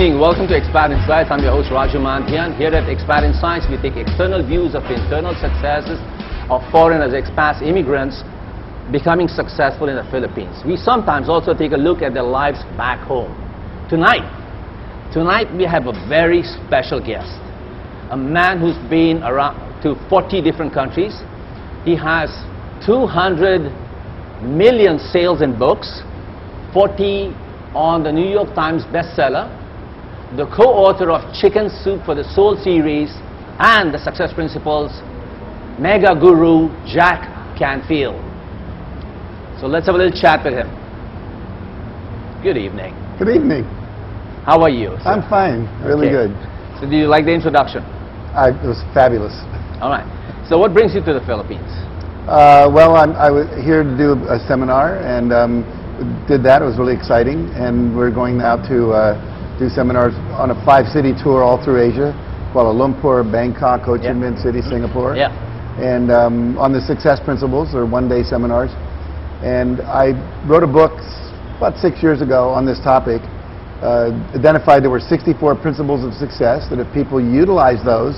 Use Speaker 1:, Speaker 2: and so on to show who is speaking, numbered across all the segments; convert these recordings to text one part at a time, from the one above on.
Speaker 1: evening. Welcome to Expat Insights. I'm your host Raju Mandhyan. Here at Expat Insights, we take external views of the internal successes of foreigners, expats, immigrants becoming successful in the Philippines. We sometimes also take a look at their lives back home. Tonight, tonight we have a very special guest, a man who's been around to 40 different countries. He has 200 million sales in books, 40 on the New York Times bestseller, the co-author of Chicken Soup for the Soul series, and the Success Principles mega guru Jack Canfield. So let's have a little chat with him. Good evening.
Speaker 2: Good evening.
Speaker 1: How are you? sir?
Speaker 2: I'm fine. Really
Speaker 1: Okay.
Speaker 2: good.
Speaker 1: So do you like the introduction?
Speaker 2: I, it was fabulous.
Speaker 1: All right. So what brings you to the Philippines?
Speaker 2: Uh, well, I'm, I was here to do a seminar and um, did that. It was really exciting. And we're going now to uh, do seminars on a five-city tour all through Asia. Kuala Lumpur, Bangkok, Ho Chi
Speaker 1: Yeah.
Speaker 2: Minh City, Singapore.
Speaker 1: Yeah.
Speaker 2: And um, on the success principles, or one-day seminars. And I wrote a book about six years ago on this topic. Uh, identified there were 64 principles of success that if people utilize those,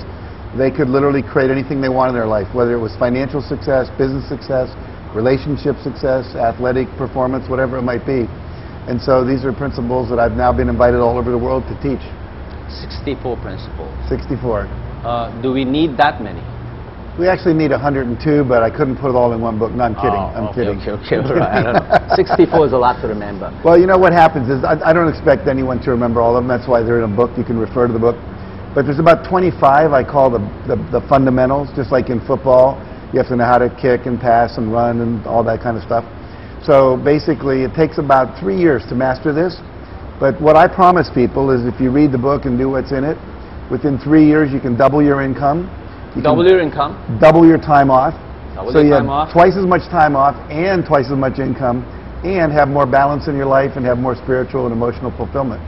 Speaker 2: they could literally create anything they want in their life, whether it was financial success, business success, relationship success, athletic performance, whatever it might be. And so these are principles that I've now been invited all over the world to teach.
Speaker 1: 64 principles.
Speaker 2: 64.
Speaker 1: Uh, do we need that many?
Speaker 2: We actually need 102, but I couldn't put it all in one book. No, I'm kidding.
Speaker 1: Oh,
Speaker 2: I'm
Speaker 1: okay,
Speaker 2: kidding.
Speaker 1: Okay, okay, all right. I don't know. 64 is a lot to remember.
Speaker 2: Well, you know what happens is I, I don't expect anyone to remember all of them. That's why they're in a book. You can refer to the book. But there's about 25 I call the, the, the fundamentals, just like in football. You have to know how to kick and pass and run and all that kind of stuff. So basically, it takes about three years to master this. But what I promise people is if you read the book and do what's in it, within three years you can double your income. You
Speaker 1: Double your income.
Speaker 2: double your time off.
Speaker 1: Double
Speaker 2: so
Speaker 1: your
Speaker 2: you
Speaker 1: time
Speaker 2: have
Speaker 1: off.
Speaker 2: twice as much time off and twice as much income and have more balance in your life and have more spiritual and emotional fulfillment.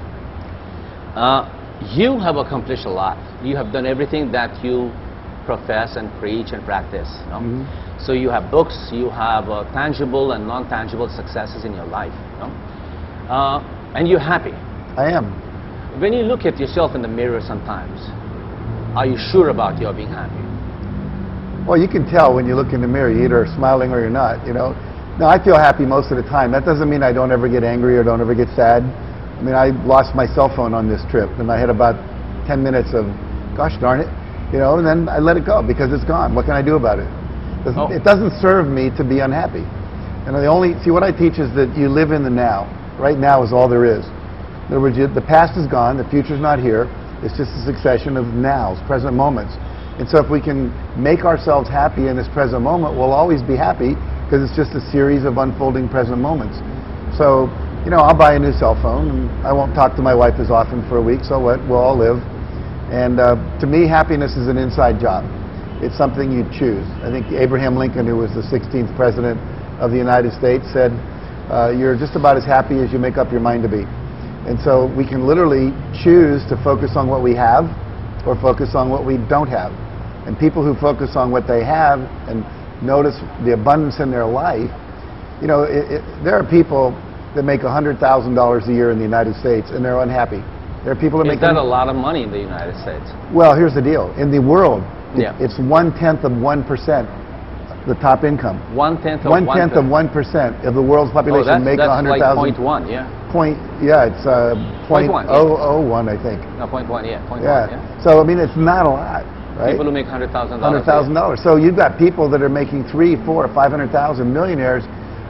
Speaker 1: Uh, you have accomplished a lot. You have done everything that you profess and preach and practice. you know?
Speaker 2: Mm-hmm.
Speaker 1: So you have books, you have uh, tangible and non-tangible successes in your life. you know? Uh, and you're happy.
Speaker 2: I am.
Speaker 1: When you look at yourself in the mirror sometimes, are you sure about your being happy?
Speaker 2: Well, you can tell when you look in the mirror, You're either are smiling or you're not, you know. Now, I feel happy most of the time. That doesn't mean I don't ever get angry or don't ever get sad. I mean, I lost my cell phone on this trip, and I had about 10 minutes of, gosh darn it, you know, and then I let it go because it's gone. What can I do about it? Doesn't-
Speaker 1: Oh.
Speaker 2: It doesn't serve me to be unhappy. And the only, see, what I teach is that you live in the now. Right now is all there is. In other words, you, the past is gone, the future's not here. It's just a succession of nows, present moments. And so if we can make ourselves happy in this present moment, we'll always be happy because it's just a series of unfolding present moments. So, you know, I'll buy a new cell phone and I won't talk to my wife as often for a week, so what? We'll all live. And uh, to me, happiness is an inside job. It's something you choose. I think Abraham Lincoln, who was the 16th president of the United States, said, uh, you're just about as happy as you make up your mind to be. And so we can literally choose to focus on what we have or focus on what we don't have. And people who focus on what they have and notice the abundance in their life, you know, it, it, there are people that make $100,000 a year in the United States and they're unhappy. There are people that
Speaker 1: Is
Speaker 2: make
Speaker 1: that a lot of money in the United States?
Speaker 2: well, here's the deal. In the world,
Speaker 1: Yeah.
Speaker 2: it's one tenth of one percent, the top income.
Speaker 1: One tenth of
Speaker 2: One
Speaker 1: one
Speaker 2: tenth of one percent of the world's
Speaker 1: Oh,
Speaker 2: population
Speaker 1: that's,
Speaker 2: make a
Speaker 1: that's like point one, yeah.
Speaker 2: Point, yeah, it's uh,
Speaker 1: Point
Speaker 2: point
Speaker 1: one,
Speaker 2: oh oh one, I think.
Speaker 1: No, point one, yeah. Point
Speaker 2: Yeah.
Speaker 1: one, yeah.
Speaker 2: So I mean, it's not a lot, right?
Speaker 1: People who make hundred thousand
Speaker 2: Hundred
Speaker 1: dollars.
Speaker 2: thousand dollars. So you've got people that are making three, four, five hundred thousand millionaires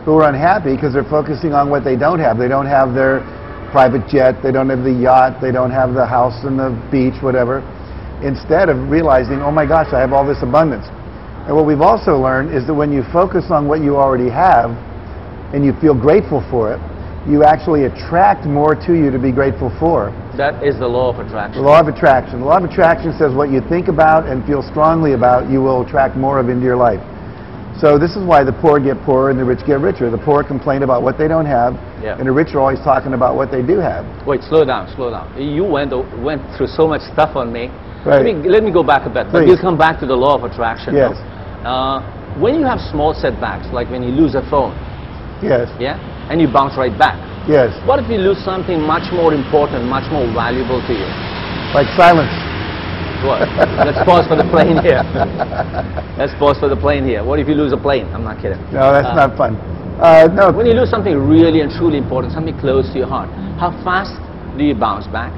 Speaker 2: who are unhappy because they're focusing on what they don't have. They don't have their private jet. They don't have the yacht. They don't have the house and the beach, whatever. Instead of realizing, oh my gosh, I have all this abundance. And what we've also learned is that when you focus on what you already have and you feel grateful for it, you actually attract more to you to be grateful for.
Speaker 1: That is the law of attraction.
Speaker 2: The law of attraction. The law of attraction says what you think about and feel strongly about, you will attract more of into your life. So this is why the poor get poorer and the rich get richer. The poor complain about what they don't have,
Speaker 1: Yeah.
Speaker 2: and the rich are always talking about what they do have.
Speaker 1: Wait, slow down, slow down. You went went through so much stuff on me.
Speaker 2: Right.
Speaker 1: Let me let me go back a bit. But
Speaker 2: Please.
Speaker 1: we'll come back to the law of attraction.
Speaker 2: Yes.
Speaker 1: Uh, when you have small setbacks, like when you lose a phone,
Speaker 2: Yes.
Speaker 1: yeah, and you bounce right back.
Speaker 2: Yes.
Speaker 1: What if you lose something much more important, much more valuable to you?
Speaker 2: Like silence.
Speaker 1: What? Let's pause for the plane here. Let's pause for the plane here. What if you lose a plane? I'm not kidding.
Speaker 2: No, that's
Speaker 1: Uh,
Speaker 2: not fun. Uh, no,
Speaker 1: When you lose something really and truly important, something close to your heart, how fast do you bounce back?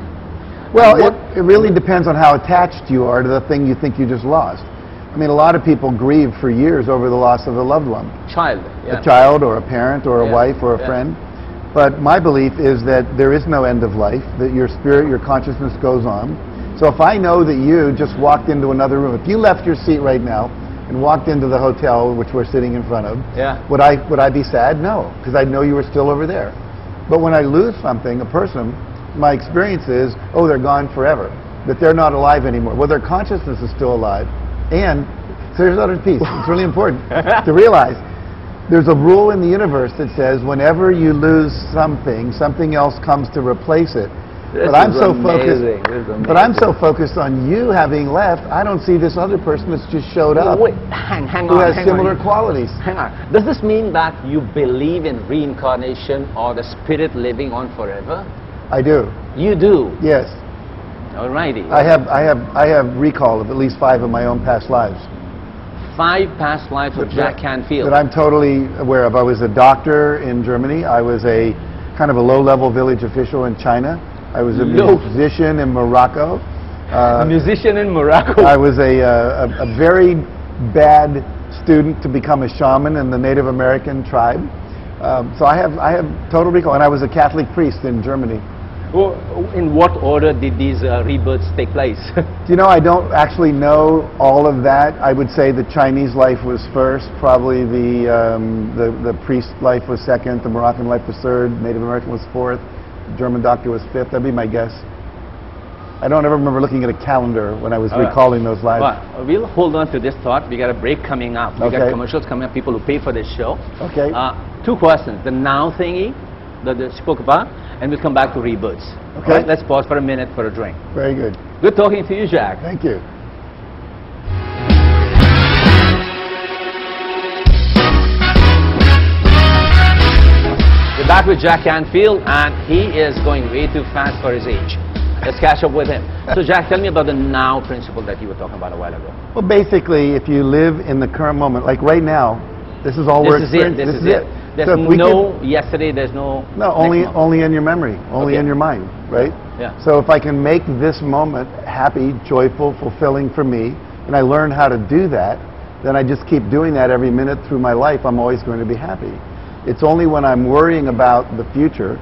Speaker 2: Well, it, it really depends on how attached you are to the thing you think you just lost. I mean, a lot of people grieve for years over the loss of a loved one,
Speaker 1: Child. Yeah.
Speaker 2: a child or a parent or a
Speaker 1: Yeah,
Speaker 2: wife or a
Speaker 1: yeah.
Speaker 2: friend. But my belief is that there is no end of life, that your spirit, your consciousness goes on. So if I know that you just walked into another room, if you left your seat right now and walked into the hotel which we're sitting in front of,
Speaker 1: Yeah.
Speaker 2: would I would I be sad? No, because I know you were still over there. But when I lose something, a person, my experience is, oh, they're gone forever. That they're not alive anymore. Well, their consciousness is still alive. And so here's another piece. It's really important to realize. There's a rule in the universe that says whenever you lose something, something else comes to replace it.
Speaker 1: This
Speaker 2: but I'm so
Speaker 1: amazing.
Speaker 2: focused. But I'm so focused on you having left. I don't see this other person that's just showed up
Speaker 1: Wait, hang, hang
Speaker 2: who
Speaker 1: on.
Speaker 2: has
Speaker 1: hang
Speaker 2: similar
Speaker 1: on.
Speaker 2: qualities.
Speaker 1: Hang on. Does this mean that you believe in reincarnation or the spirit living on forever?
Speaker 2: I do.
Speaker 1: You do.
Speaker 2: Yes.
Speaker 1: Alrighty.
Speaker 2: I have, I have, I have recall of at least five of my own past lives.
Speaker 1: Five past lives of
Speaker 2: that-
Speaker 1: Jack Canfield.
Speaker 2: That I'm totally aware of. I was a doctor in Germany. I was a kind of a low-level village official in China. I was a
Speaker 1: Low-
Speaker 2: musician in Morocco. Uh,
Speaker 1: musician in Morocco.
Speaker 2: I was a, uh, a, a very bad student to become a shaman in the Native American tribe. Um, so I have, I have total recall. And I was a Catholic priest in Germany.
Speaker 1: Well, in what order did these uh, rebirths take place?
Speaker 2: Do you know, I don't actually know all of that. I would say the Chinese life was first, probably the, um, the, the priest life was second, the Moroccan life was third, Native American was fourth, German doctor was fifth. That'd be my guess. I don't ever remember looking at a calendar when I was
Speaker 1: All right.
Speaker 2: recalling those lives.
Speaker 1: Well, we'll hold on to this thought. We got a break coming up. We got commercials coming up. People who pay for this show.
Speaker 2: Okay.
Speaker 1: Uh, two questions. The now thingy that they spoke about, and we'll come back to rebirths.
Speaker 2: Okay.
Speaker 1: right, let's pause for a minute for a drink.
Speaker 2: Very good.
Speaker 1: Good talking to you, Jack.
Speaker 2: Thank you.
Speaker 1: We're back with Jack Canfield, and he is going way too fast for his age. Let's catch up with him. So, Jack, tell me about the now principle that you were talking about a while ago.
Speaker 2: Well, basically, if you live in the current moment, like right now, this is all we're
Speaker 1: This is it.
Speaker 2: experiencing.
Speaker 1: This, is, it. There's
Speaker 2: So
Speaker 1: no yesterday. There's no.
Speaker 2: no, only only in your memory, only
Speaker 1: Okay.
Speaker 2: in your mind, right?
Speaker 1: Yeah.
Speaker 2: So if I can make this moment happy, joyful, fulfilling for me, and I learn how to do that, then I just keep doing that every minute through my life. I'm always going to be happy. It's only when I'm worrying about the future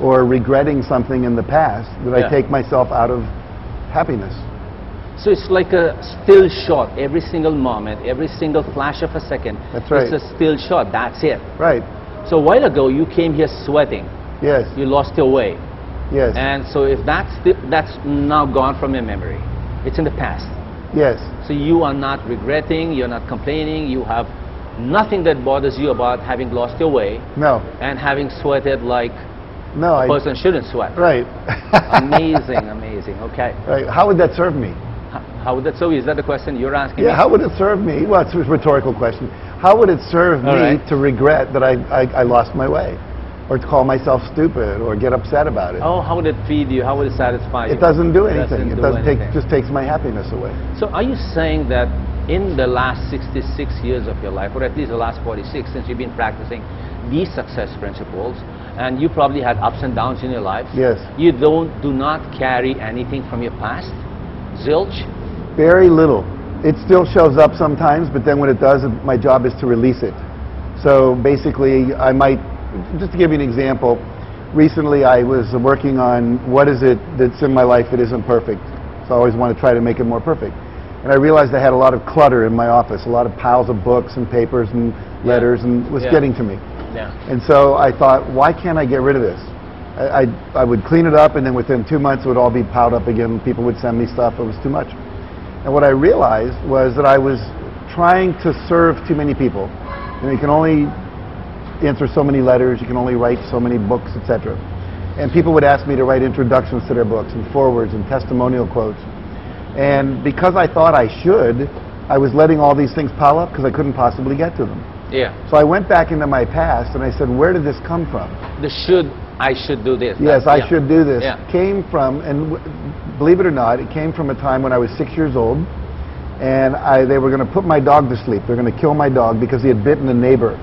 Speaker 2: or regretting something in the past that
Speaker 1: Yeah.
Speaker 2: I take myself out of happiness.
Speaker 1: So it's like a still shot. Every single moment, every single flash of a second.
Speaker 2: That's right.
Speaker 1: It's a still shot. That's it.
Speaker 2: Right.
Speaker 1: So a while ago, you came here sweating.
Speaker 2: Yes.
Speaker 1: You lost your way.
Speaker 2: Yes.
Speaker 1: And so if that's, that's now gone from your memory, it's in the past.
Speaker 2: yes.
Speaker 1: So you are not regretting, you're not complaining, you have nothing that bothers you about having lost your way
Speaker 2: No.
Speaker 1: and having sweated like
Speaker 2: No.
Speaker 1: a
Speaker 2: I,
Speaker 1: person shouldn't sweat.
Speaker 2: right.
Speaker 1: amazing, amazing. Okay.
Speaker 2: Right. How would that serve me?
Speaker 1: H- How would that so? Is that the question you're asking
Speaker 2: Yeah,
Speaker 1: me?
Speaker 2: how would it serve me? Well, it's a rhetorical question. How would it serve
Speaker 1: All
Speaker 2: me
Speaker 1: right.
Speaker 2: to regret that I, I, I lost my way? Or to call myself stupid or get upset about it?
Speaker 1: Oh, how would it feed you? How would it satisfy you?
Speaker 2: it doesn't do
Speaker 1: It
Speaker 2: anything.
Speaker 1: doesn't
Speaker 2: it doesn't take,
Speaker 1: anything.
Speaker 2: just takes my happiness away.
Speaker 1: So are you saying that in the last 66 years of your life, or at least the last 46, since you've been practicing these success principles, and you probably had ups and downs in your life,
Speaker 2: Yes.
Speaker 1: you don't do not carry anything from your past? Zilch?
Speaker 2: Very little. It still shows up sometimes, but then when it does, my job is to release it. So basically, I might, just to give you an example, recently I was working on what is it that's in my life that isn't perfect. So I always want to try to make it more perfect. And I realized I had a lot of clutter in my office, a lot of piles of books and papers and letters, and was
Speaker 1: Yeah.
Speaker 2: getting to me.
Speaker 1: Yeah.
Speaker 2: And so I thought, why can't I get rid of this? I, I, I would clean it up, and then within two months it would all be piled up again. People would send me stuff. It was too much. And what I realized was that I was trying to serve too many people. You, know, you can only answer so many letters, you can only write so many books, etc. And people would ask me to write introductions to their books and forewords and testimonial quotes. And because I thought I should, I was letting all these things pile up because I couldn't possibly get to them.
Speaker 1: Yeah.
Speaker 2: So I went back into my past and I said, where did this come from?
Speaker 1: The should I should do this.
Speaker 2: Yes, I
Speaker 1: yeah.
Speaker 2: should do this.
Speaker 1: Yeah.
Speaker 2: Came from, and w- believe it or not, it came from a time when I was six years old, and I, they were going to put my dog to sleep. They're going to kill my dog because he had bitten a neighbor.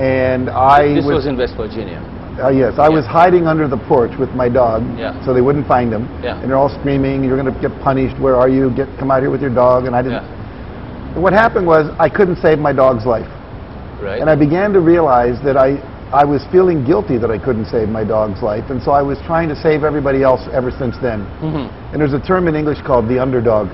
Speaker 2: And I
Speaker 1: This was in West Virginia.
Speaker 2: Uh, yes, I
Speaker 1: Yeah.
Speaker 2: was hiding under the porch with my dog,
Speaker 1: Yeah.
Speaker 2: so they wouldn't find him.
Speaker 1: Yeah.
Speaker 2: And they're all screaming, "You're going to get punished! Where are you? Get come out here with your dog!" And I didn't.
Speaker 1: Yeah.
Speaker 2: And what happened was I couldn't save my dog's life,
Speaker 1: Right.
Speaker 2: and I began to realize that I I was feeling guilty that I couldn't save my dog's life, and so I was trying to save everybody else ever since then.
Speaker 1: Mhm.
Speaker 2: And there's a term in English called the underdog,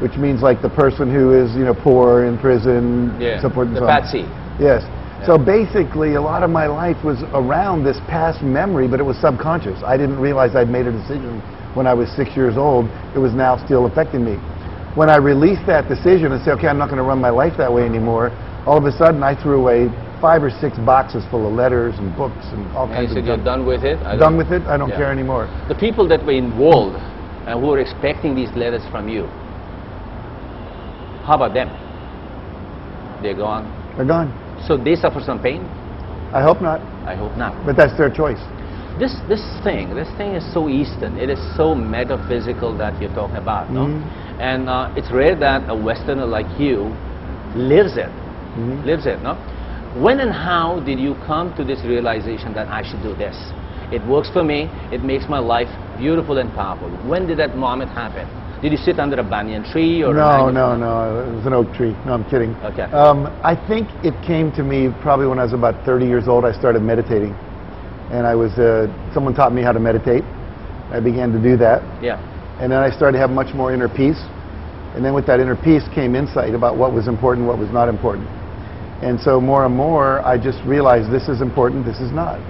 Speaker 2: which means like the person who is you know poor in prison,
Speaker 1: Yeah.
Speaker 2: so forth and
Speaker 1: the
Speaker 2: so on.
Speaker 1: patsy.
Speaker 2: Yes. So basically, a lot of my life was around this past memory, but it was subconscious. I didn't realize I'd made a decision when I was six years old. It was now still affecting me. When I released that decision and said, okay, I'm not going to run my life that way anymore, all of a sudden I threw away five or six boxes full of letters and books and all
Speaker 1: And you
Speaker 2: kinds
Speaker 1: said
Speaker 2: of
Speaker 1: you're
Speaker 2: junk.
Speaker 1: done with it. I
Speaker 2: Done with it? I don't
Speaker 1: Yeah.
Speaker 2: care anymore.
Speaker 1: The people that were involved and who were expecting these letters from you, how about them? They're gone.
Speaker 2: They're gone.
Speaker 1: So they suffer some pain?
Speaker 2: I hope not,
Speaker 1: I hope not.
Speaker 2: but that's their choice.
Speaker 1: This this thing, this thing is so Eastern. It is so metaphysical that you're talking about, no?
Speaker 2: Mhm.
Speaker 1: And uh, it's rare that a Westerner like you lives it,
Speaker 2: Mhm.
Speaker 1: lives it, no? When and how did you come to this realization that I should do this? It works for me. It makes my life beautiful and powerful. When did that moment happen? Did you sit under a banyan tree or?
Speaker 2: No, no, no. It was an oak tree. No, I'm kidding.
Speaker 1: Okay.
Speaker 2: Um, I think it came to me probably when I was about 30 years old. I started meditating, and I was uh, someone taught me how to meditate. I began to do that,
Speaker 1: Yeah.
Speaker 2: and then I started to have much more inner peace. And then with that inner peace came insight about what was important, what was not important. And so more and more, I just realized this is important, this is not.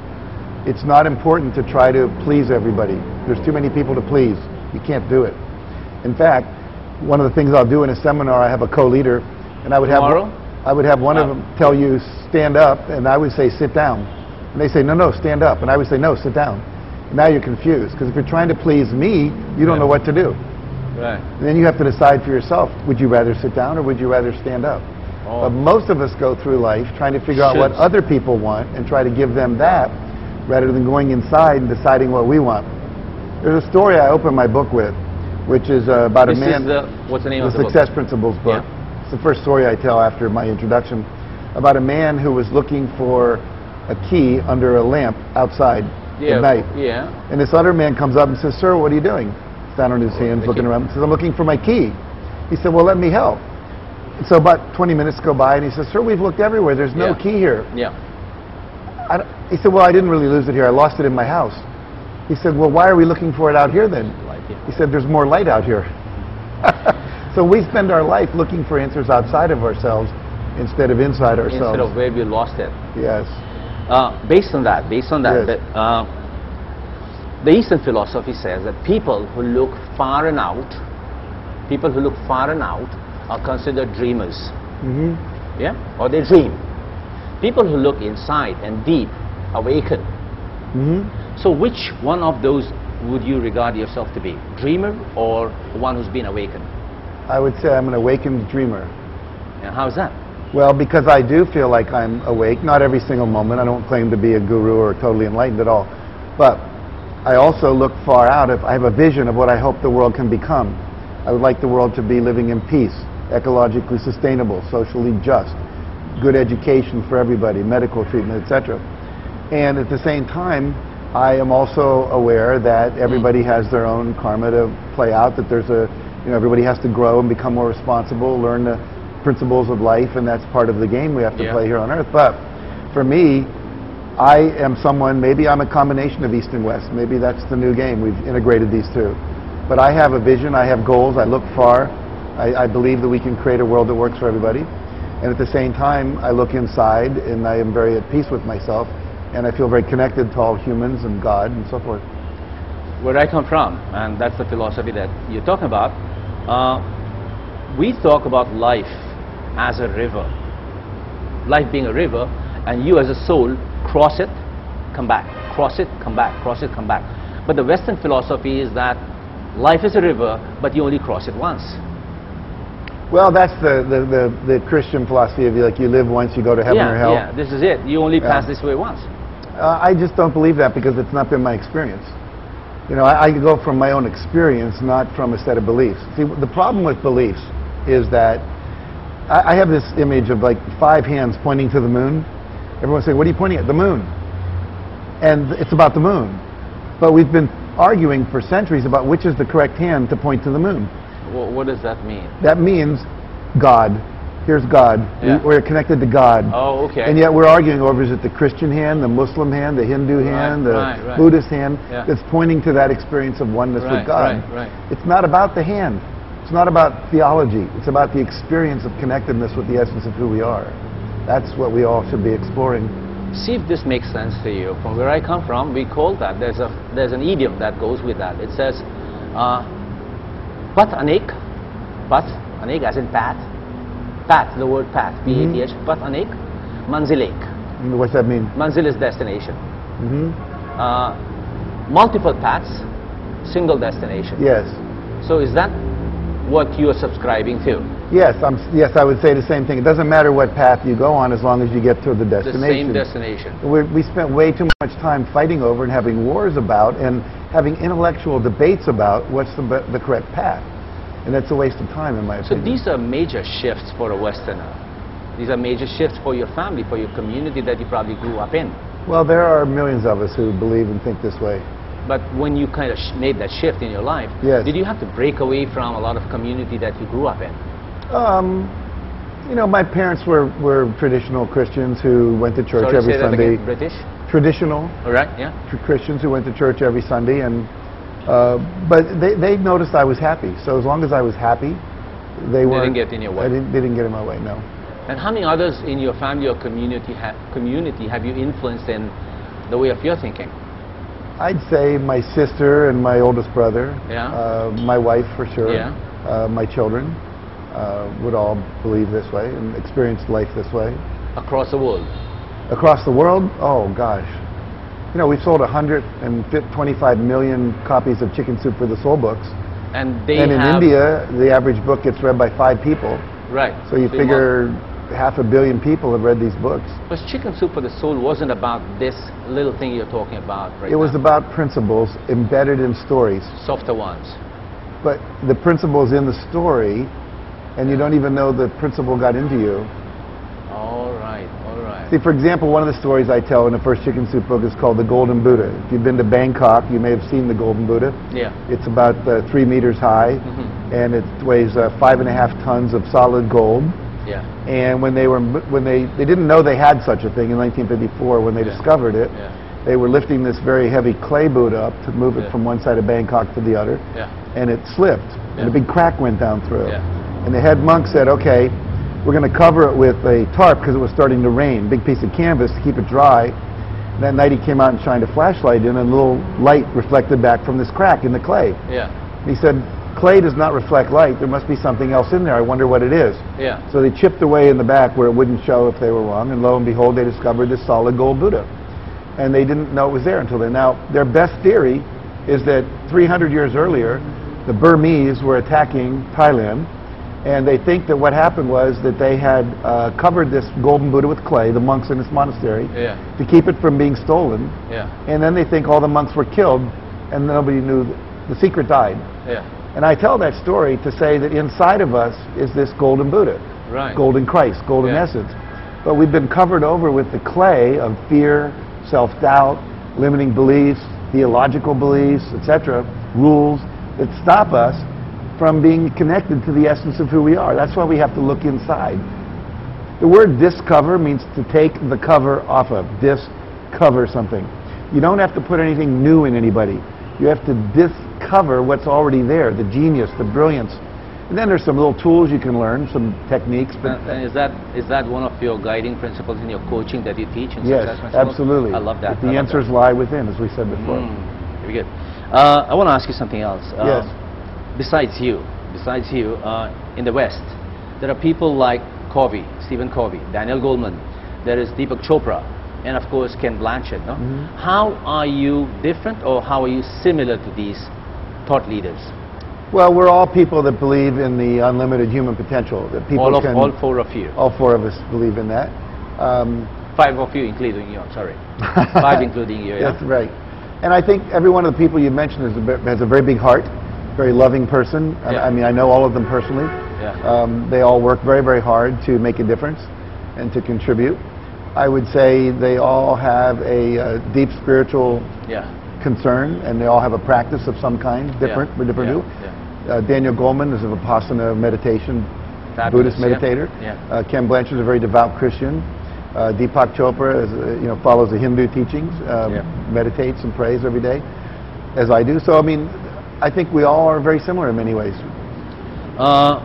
Speaker 2: It's not important to try to please everybody. There's too many people to please. You can't do it. In fact, one of the things I'll do in a seminar, I have a co-leader, and I would
Speaker 1: Tomorrow?
Speaker 2: have I would have one of
Speaker 1: uh,
Speaker 2: them tell you stand up, and I would say sit down, and they say no, no, stand up, and I would say no, sit down. And now you're confused because if you're trying to please me, you don't
Speaker 1: Yeah.
Speaker 2: know what to do.
Speaker 1: Right.
Speaker 2: And then you have to decide for yourself, would you rather sit down or would you rather stand up?
Speaker 1: Oh.
Speaker 2: But most of us go through life trying to figure out what other people want and try to give them that rather than going inside and deciding what we want. There's a story I open my book with, which is uh, about
Speaker 1: This
Speaker 2: a man
Speaker 1: is the what's the name
Speaker 2: the
Speaker 1: of the
Speaker 2: Success
Speaker 1: book?
Speaker 2: Principles book.
Speaker 1: Yeah.
Speaker 2: It's the first story I tell after my introduction about a man who was looking for a key under a lamp outside
Speaker 1: Yeah.
Speaker 2: at night.
Speaker 1: Yeah.
Speaker 2: And this other man comes up and says, Sir, what are you doing? He's down on his hands
Speaker 1: the
Speaker 2: looking
Speaker 1: key.
Speaker 2: around. He says, I'm looking for my key. He said, Well, let me help. And so about 20 minutes go by and he says, Sir, we've looked everywhere. There's no
Speaker 1: Yeah.
Speaker 2: key here.
Speaker 1: Yeah.
Speaker 2: I he said, Well, I didn't really lose it here. I lost it in my house. He said, Well, why are we looking for it out here then? He said, There's more light out here. so we spend our life looking for answers outside of ourselves instead of inside ourselves.
Speaker 1: Instead of where we lost it.
Speaker 2: yes.
Speaker 1: Uh, based on that, based on that,
Speaker 2: Yes.
Speaker 1: that, uh, the Eastern philosophy says that people who look far and out, people who look far and out, are considered dreamers.
Speaker 2: hmm
Speaker 1: Yeah, or they dream. People who look inside and deep awaken.
Speaker 2: hmm
Speaker 1: So, which one of those would you regard yourself to be, dreamer or one who's been awakened?
Speaker 2: I would say I'm an awakened dreamer.
Speaker 1: And how's that?
Speaker 2: Well, because I do feel like I'm awake, not every single moment. I don't claim to be a guru or totally enlightened at all. But I also look far out. If I have a vision of what I hope the world can become. I would like the world to be living in peace, ecologically sustainable, socially just, good education for everybody, medical treatment, etc. And at the same time, I am also aware that mm. everybody has their own karma to play out, that there's a, you know, everybody has to grow and become more responsible, learn the principles of life, and that's part of the game we have to
Speaker 1: Yeah.
Speaker 2: play here on earth. But for me, I am someone, maybe I'm a combination of East and West. Maybe that's the new game. We've integrated these two. But I have a vision, I have goals, I look far. I, I believe that we can create a world that works for everybody. And at the same time, I look inside and I am very at peace with myself. And I feel very connected to all humans and God and so forth.
Speaker 1: where I come from, and that's the philosophy that you're talking about, uh, we talk about life as a river. Life being a river, and you as a soul cross it, come back, cross it, come back, cross it, come back. But the Western philosophy is that life is a river, but you only cross it once.
Speaker 2: Well, that's the, the, the, the Christian philosophy of like you live once, you go to heaven
Speaker 1: yeah,
Speaker 2: or hell.
Speaker 1: yeah, this is it. You only
Speaker 2: Yeah.
Speaker 1: pass this way once.
Speaker 2: Uh, I just don't believe that because it's not been my experience. You know, I, I go from my own experience, not from a set of beliefs. See, the problem with beliefs is that I, I have this image of like five hands pointing to the moon. Everyone's saying, what are you pointing at? The moon. And it's about the moon. But we've been arguing for centuries about which is the correct hand to point to the moon.
Speaker 1: Wha- what does that mean?
Speaker 2: That means God. Here's God.
Speaker 1: Yeah.
Speaker 2: We, we're connected to God.
Speaker 1: Oh, okay.
Speaker 2: And yet we're arguing over is it the Christian hand, the Muslim hand, the Hindu hand, the
Speaker 1: right, right.
Speaker 2: Buddhist hand
Speaker 1: Yeah.
Speaker 2: that's pointing to that experience of oneness
Speaker 1: Right,
Speaker 2: with God.
Speaker 1: right, right.
Speaker 2: It's not about the hand. It's not about theology. It's about the experience of connectedness with the essence of who we are. That's what we all should be exploring.
Speaker 1: See if this makes sense to you. From where I come from, we call that, there's, a, there's an idiom that goes with that. It says, uh, Pat anek, Pat, anek as in pat, pat, the word pat, P-A-T-H, Pat anek, manzilek.
Speaker 2: And What's that mean?
Speaker 1: Manzil is destination.
Speaker 2: hmm
Speaker 1: Uh, multiple paths, single destination.
Speaker 2: Yes.
Speaker 1: So is that what you are subscribing to?
Speaker 2: Yes, I'm, yes, I would say the same thing. It doesn't matter what path you go on as long as you get to the destination.
Speaker 1: The same destination.
Speaker 2: We're, we spent way too much time fighting over and having wars about and having intellectual debates about what's the, the correct path. And that's a waste of time, in my opinion.
Speaker 1: So these are major shifts for a Westerner. These are major shifts for your family, for your community that you probably grew up in.
Speaker 2: well, there are millions of us who believe and think this way.
Speaker 1: But when you kind of sh- made that shift in your life,
Speaker 2: Yes.
Speaker 1: did you have to break away from a lot of community that you grew up in?
Speaker 2: Um, you know, my parents were, were traditional Christians who went to church
Speaker 1: Sorry,
Speaker 2: every
Speaker 1: say that
Speaker 2: Sunday.
Speaker 1: again. British?
Speaker 2: Traditional
Speaker 1: All right, yeah.
Speaker 2: tr- Christians who went to church every Sunday, and uh, but they, they noticed I was happy. So as long as I was happy, they
Speaker 1: They didn't get in your way.
Speaker 2: I didn't, they didn't get in my way. No.
Speaker 1: And how many others in your family or community, ha- community have you influenced in the way of your thinking?
Speaker 2: I'd say my sister and my oldest brother.
Speaker 1: Yeah.
Speaker 2: Uh, my wife for sure.
Speaker 1: Yeah.
Speaker 2: Uh, my children uh, would all believe this way and experience life this way.
Speaker 1: Across the world.
Speaker 2: Across the world, oh gosh. You know, we've sold 125 million copies of Chicken Soup for the Soul books.
Speaker 1: And they
Speaker 2: and in. India, the average book gets read by five people.
Speaker 1: Right.
Speaker 2: So you
Speaker 1: mul-
Speaker 2: figure half a billion people have read these books.
Speaker 1: Because Chicken Soup for the Soul wasn't about this little thing you're talking about right
Speaker 2: It was about principles embedded in stories.
Speaker 1: Softer ones.
Speaker 2: But the principle's in the story, and you don't even know the principle got into you.
Speaker 1: All right, all right.
Speaker 2: See, for example, one of the stories I tell in the first Chicken Soup book is called The Golden Buddha. If you've been to Bangkok, you may have seen the Golden Buddha.
Speaker 1: Yeah.
Speaker 2: It's about uh, three meters high,
Speaker 1: Mhm.
Speaker 2: and it weighs uh, five and a half tons of solid gold.
Speaker 1: Yeah.
Speaker 2: And when they were when they they didn't know they had such a thing in 1954 when they
Speaker 1: Yeah.
Speaker 2: discovered it,
Speaker 1: Yeah.
Speaker 2: they were lifting this very heavy clay Buddha up to move it
Speaker 1: Yeah.
Speaker 2: from one side of Bangkok to the other,
Speaker 1: Yeah.
Speaker 2: and it slipped, and a big crack went down through.
Speaker 1: Yeah.
Speaker 2: And the head monk said, "Okay, we're going to cover it with a tarp because it was starting to rain, big piece of canvas to keep it dry." That night he came out and shined a flashlight in, and a little light reflected back from this crack in the clay.
Speaker 1: Yeah.
Speaker 2: He said, "Clay does not reflect light. There must be something else in there. I wonder what it is."
Speaker 1: Yeah.
Speaker 2: So they chipped away in the back where it wouldn't show if they were wrong, and lo and behold, they discovered this solid gold Buddha. And they didn't know it was there until then. Now, their best theory is that 300 years earlier, the Burmese were attacking Thailand, and they think that what happened was that they had uh, covered this golden Buddha with clay, the monks in this monastery,
Speaker 1: Yeah.
Speaker 2: to keep it from being stolen.
Speaker 1: Yeah.
Speaker 2: And then they think all the monks were killed, and nobody knew. th- The secret died.
Speaker 1: Yeah.
Speaker 2: And I tell that story to say that inside of us is this golden Buddha
Speaker 1: Right.
Speaker 2: golden Christ, golden
Speaker 1: Yeah.
Speaker 2: essence. But we've been covered over with the clay of fear, self-doubt, limiting beliefs, theological beliefs, etc., rules that stop us from being connected to the essence of who we are. That's why we have to look inside. The word discover means to take the cover off of, discover something. You don't have to put anything new in anybody. You have to discover what's already there, the genius, the brilliance. And then there's some little tools you can learn, some techniques, but
Speaker 1: And, and is that is that one of your guiding principles in your coaching that you teach in
Speaker 2: yes, absolutely.
Speaker 1: I love that.
Speaker 2: The
Speaker 1: love
Speaker 2: answers
Speaker 1: that.
Speaker 2: lie within, as we said before.
Speaker 1: Mm, very good. Uh, I want to ask you something else. Uh,
Speaker 2: Yes.
Speaker 1: Besides you, besides you, uh, in the West, there are people like Covey, Stephen Covey, Daniel Goleman, There is Deepak Chopra, and of course Ken Blanchard. No?
Speaker 2: Mhm.
Speaker 1: How are you different, or how are you similar to these thought leaders?
Speaker 2: Well, we're all people that believe in the unlimited human potential. That people
Speaker 1: all of
Speaker 2: can.
Speaker 1: all four of you.
Speaker 2: all four of us believe in that. Um,
Speaker 1: Five of you, including you. I'm sorry. Five, including you. Yeah?
Speaker 2: That's right. And I think every one of the people you mentioned a, has a very big heart, very loving person. I-
Speaker 1: Yeah.
Speaker 2: I mean, I know all of them personally.
Speaker 1: Yeah.
Speaker 2: Um, they all work very, very hard to make a difference and to contribute. I would say they all have a uh, deep spiritual
Speaker 1: Yeah.
Speaker 2: concern, and they all have a practice of some kind, different,
Speaker 1: Yeah.
Speaker 2: but different.
Speaker 1: Yeah.
Speaker 2: Uh, Daniel Goleman is a Vipassana meditation
Speaker 1: Fabulous,
Speaker 2: Buddhist meditator.
Speaker 1: Yeah.
Speaker 2: Uh, Ken Blanchard is a very devout Christian. Uh, Deepak Chopra is, uh, you know, follows the Hindu teachings, um,
Speaker 1: Yeah.
Speaker 2: meditates and prays every day, as I do. So, I mean, I think we all are very similar in many ways.
Speaker 1: Uh,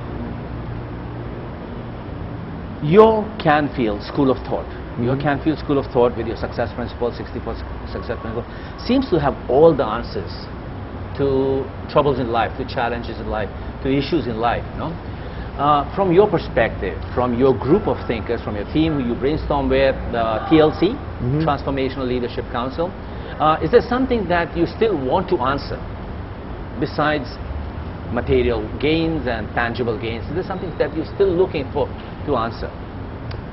Speaker 1: your Canfield School of Thought, your
Speaker 2: Mhm.
Speaker 1: Canfield School of Thought with your success principle, 64 success principle, seems to have all the answers to troubles in life, to challenges in life, to issues in life. You know? Uh, from your perspective, from your group of thinkers, from your team who you brainstorm with, the TLC,
Speaker 2: Mhm.
Speaker 1: Transformational Leadership Council, uh, is there something that you still want to answer besides material gains and tangible gains? Is there something that you're still looking for to answer?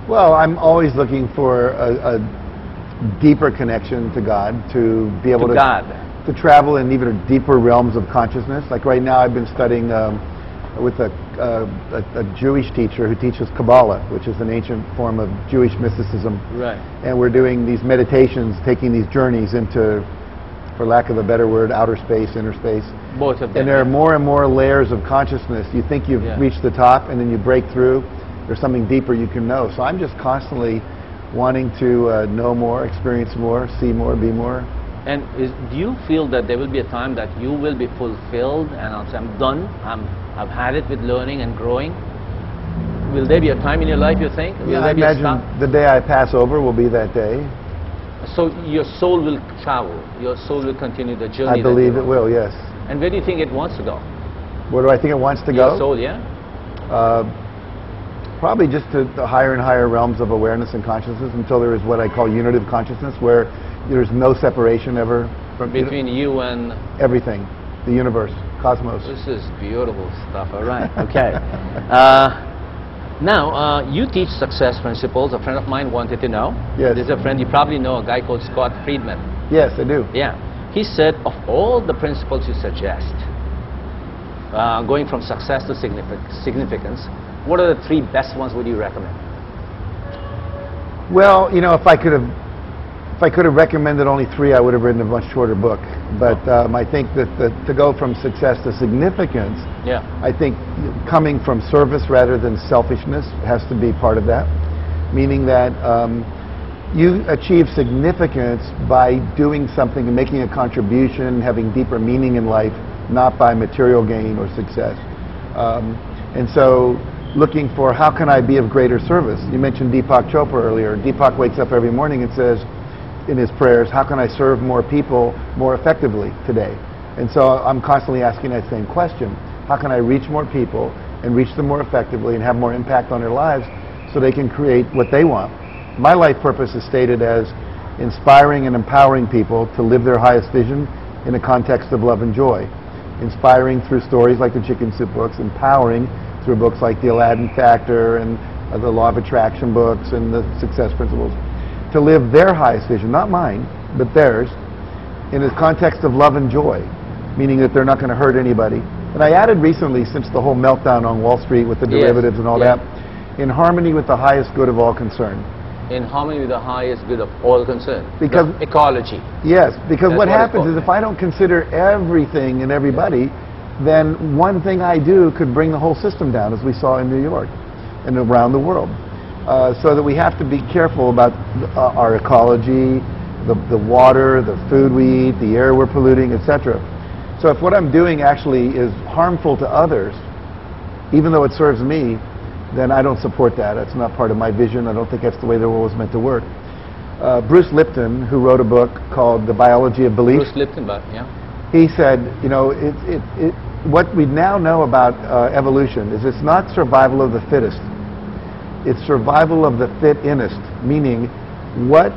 Speaker 2: Well, I'm always looking for a, a deeper connection to God, to be able
Speaker 1: To
Speaker 2: to,
Speaker 1: God.
Speaker 2: to travel in even deeper realms of consciousness. Like right now, I've been studying um, with a, a, a Jewish teacher who teaches Kabbalah, which is an ancient form of Jewish mysticism.
Speaker 1: Right.
Speaker 2: and we're doing these meditations, taking these journeys into, for lack of a better word, outer space, inner space.
Speaker 1: Both of them.
Speaker 2: And there are more and more layers of consciousness. You think you've
Speaker 1: Yeah.
Speaker 2: reached the top, and then you break through. There's something deeper you can know. So I'm just constantly wanting to uh, know more, experience more, see more, be more.
Speaker 1: And is, do you feel that there will be a time that you will be fulfilled and I'll say, I'm done, I'm, I've had it with learning and growing? Will there be a time in your life, you think? Will
Speaker 2: Yeah, I
Speaker 1: there be a
Speaker 2: imagine the day I pass over will be that day.
Speaker 1: So your soul will travel, your soul will continue the journey.
Speaker 2: I believe it will. Yes.
Speaker 1: And where do you think it wants to go?
Speaker 2: Where do I think it wants to
Speaker 1: Your
Speaker 2: go?
Speaker 1: soul, yeah?
Speaker 2: Uh, probably just to the higher and higher realms of awareness and consciousness until there is what I call unitive consciousness, where there's no separation ever from
Speaker 1: Between you and
Speaker 2: everything, the universe, cosmos.
Speaker 1: This is beautiful stuff. All right. Okay. uh, now, uh, you teach success principles. A friend of mine wanted to know.
Speaker 2: Yes.
Speaker 1: There's a friend you probably know, a guy called Scott Friedman.
Speaker 2: Yes, I do.
Speaker 1: Yeah. He said, of all the principles you suggest, uh, going from success to signific- significance, what are the three best ones would you recommend?
Speaker 2: Well, you know, if I could have, if I could have recommended only three, I would have written a much shorter book. But um, I think that the, to go from success to significance,
Speaker 1: Yeah.
Speaker 2: I think coming from service rather than selfishness has to be part of that. Meaning that um, you achieve significance by doing something and making a contribution, having deeper meaning in life, not by material gain or success. Um, and so looking for how can I be of greater service. You mentioned Deepak Chopra earlier. Deepak wakes up every morning and says in his prayers, how can I serve more people more effectively today? And so I'm constantly asking that same question. How can I reach more people and reach them more effectively and have more impact on their lives so they can create what they want? My life purpose is stated as inspiring and empowering people to live their highest vision in a context of love and joy. Inspiring through stories like the Chicken Soup books, empowering through books like The Aladdin Factor and the Law of Attraction books and the Success Principles, to live their highest vision, not mine, but theirs, in a context of love and joy, meaning that they're not going to hurt anybody. And I added recently, since the whole meltdown on Wall Street with the
Speaker 1: Yes,
Speaker 2: derivatives and all
Speaker 1: yeah.
Speaker 2: that, in harmony with the highest good of all concern.
Speaker 1: In harmony with the highest good of all concern.
Speaker 2: Because-
Speaker 1: The ecology.
Speaker 2: Yes, because
Speaker 1: That's
Speaker 2: what
Speaker 1: what
Speaker 2: happens is if. I don't consider everything and everybody, then one thing I do could bring the whole system down, as we saw in New York and around the world. Uh, so that we have to be careful about uh, our ecology, the, the water, the food we eat, the air we're polluting, etc. So if what I'm doing actually is harmful to others, even though it serves me, then I don't support that. That's not part of my vision. I don't think that's the way the world was meant to work. Uh, Bruce Lipton, who wrote a book called The Biology of Belief,
Speaker 1: Bruce Lipton, but yeah.
Speaker 2: he said, you know, it, it, it, what we now know about uh, evolution is it's not survival of the fittest. It's survival of the fit innest, meaning what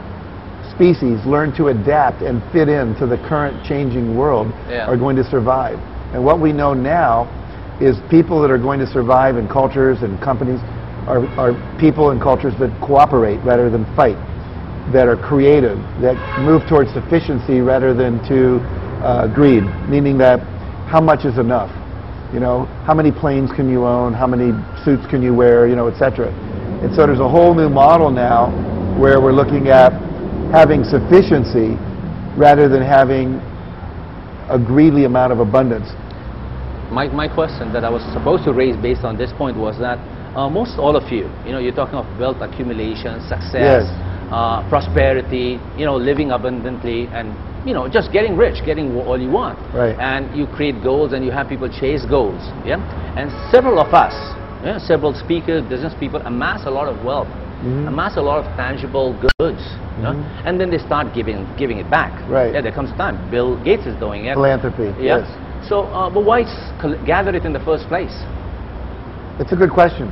Speaker 2: species learn to adapt and fit into the current changing world
Speaker 1: Yeah.
Speaker 2: are going to survive. And what we know now is people that are going to survive in cultures and companies are, are people and cultures that cooperate rather than fight. that are creative, that move towards sufficiency rather than to uh, greed, meaning that how much is enough? You know, how many planes can you own? How many suits can you wear? You know, etc. And so there's a whole new model now where we're looking at having sufficiency rather than having a greedy amount of abundance.
Speaker 1: My, my question that I was supposed to raise based on this point was that uh, most all of you, you know, you're talking of wealth accumulation, success,
Speaker 2: Yes.
Speaker 1: uh, prosperity, you know, living abundantly, and you know, just getting rich, getting all you want.
Speaker 2: Right.
Speaker 1: And you create goals, and you have people chase goals. Yeah. And several of us, yeah, several speakers, business people, amass a lot of wealth,
Speaker 2: Mhm.
Speaker 1: amass a lot of tangible goods. You know?
Speaker 2: Mhm.
Speaker 1: And then they start giving giving it back.
Speaker 2: Right.
Speaker 1: Yeah. There comes a time. Bill Gates is doing it.
Speaker 2: Philanthropy,
Speaker 1: Yeah.
Speaker 2: yes.
Speaker 1: So, uh, but why gather it in the first place?
Speaker 2: It's a good question.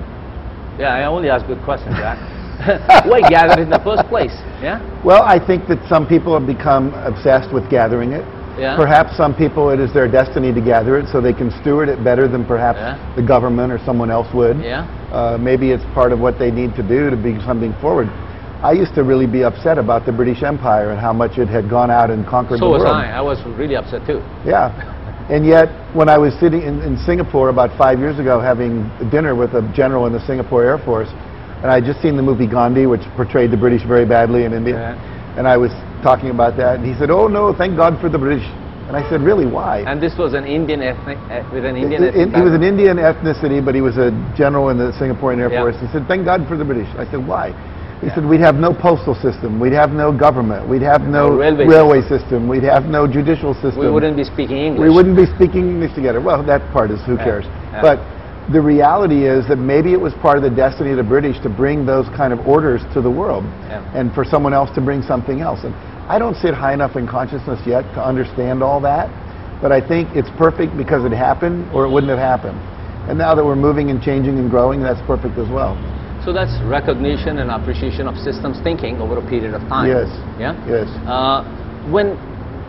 Speaker 1: Yeah, I only ask good questions, Jack. why gather it in the first place? Yeah.
Speaker 2: Well, I think that some people have become obsessed with gathering it.
Speaker 1: Yeah.
Speaker 2: Perhaps some people it is their destiny to gather it so they can steward it better than perhaps
Speaker 1: Yeah.
Speaker 2: the government or someone else would.
Speaker 1: Yeah.
Speaker 2: Uh, maybe it's part of what they need to do to be something forward. I used to really be upset about the British Empire and how much it had gone out and conquered
Speaker 1: So
Speaker 2: the
Speaker 1: was
Speaker 2: world.
Speaker 1: I. I was really upset too.
Speaker 2: Yeah. And yet, when I was sitting in, in Singapore about five years ago having dinner with a general in the Singapore Air Force, and I had just seen the movie Gandhi, which portrayed the British very badly in India,
Speaker 1: Yeah.
Speaker 2: and I was talking about that, and he said, oh no, thank God for the British. And I said, really, why?
Speaker 1: And this was an Indian ethnic, uh, with an Indian
Speaker 2: It-
Speaker 1: ethnic
Speaker 2: he was an. Indian ethnicity, but he was a general in the Singaporean Air
Speaker 1: Yeah.
Speaker 2: Force. He said, thank God for the British. I said, why? He said, we'd have no postal system, we'd have no government, we'd have no,
Speaker 1: No railway
Speaker 2: railway system. we'd have no judicial system.
Speaker 1: We wouldn't be speaking English.
Speaker 2: We wouldn't be speaking English together. Well, that part is who
Speaker 1: Yeah,
Speaker 2: cares.
Speaker 1: yeah.
Speaker 2: But the reality is that maybe it was part of the destiny of the British to bring those kind of orders to the world
Speaker 1: Yeah.
Speaker 2: and for someone else to bring something else. And I don't sit high enough in consciousness yet to understand all that, but I think it's perfect because it happened or it wouldn't have happened. And now that we're moving and changing and growing, that's perfect as well.
Speaker 1: So that's recognition and appreciation of systems thinking over a period of time.
Speaker 2: Yes.
Speaker 1: Yeah.
Speaker 2: Yes.
Speaker 1: Uh, when